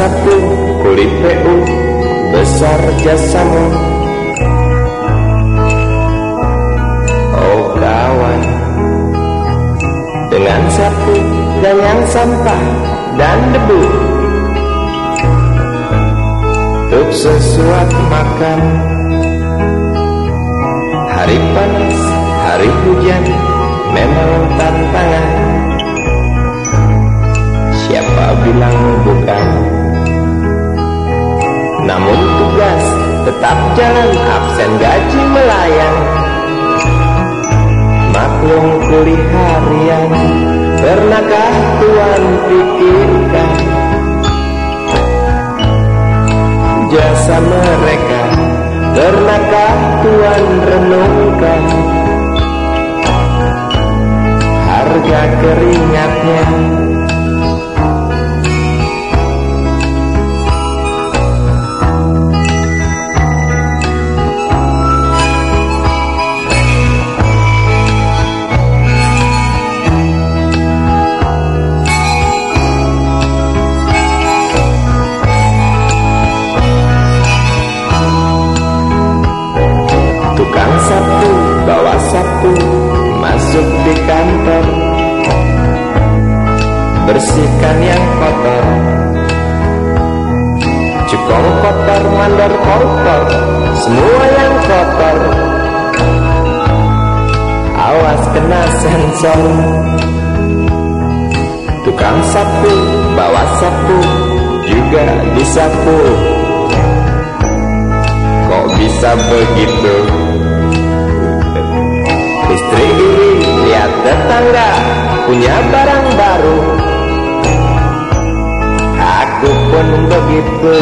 sapu kulit PU besar jasamu Oh kawan. Dengan sapu dan yang sampah dan debu. Untuk sesuatu makan. Hari panas, hari hujan tetap jalan absen gaji melayang. Maklum kuliah harian Pernahkah Tuhan pikirkan? Jasa mereka Pernahkah Tuhan renungkan Sapu, bawa sapu Masuk di kantor. Bersihkan yang kotor. Cukong kotor, mandor kotor Semua yang kotor. Awas kena sensor. Tukang sapu, bawa sapu Juga disapu. Kok bisa begitu? Punya barang baru. Aku pun begitu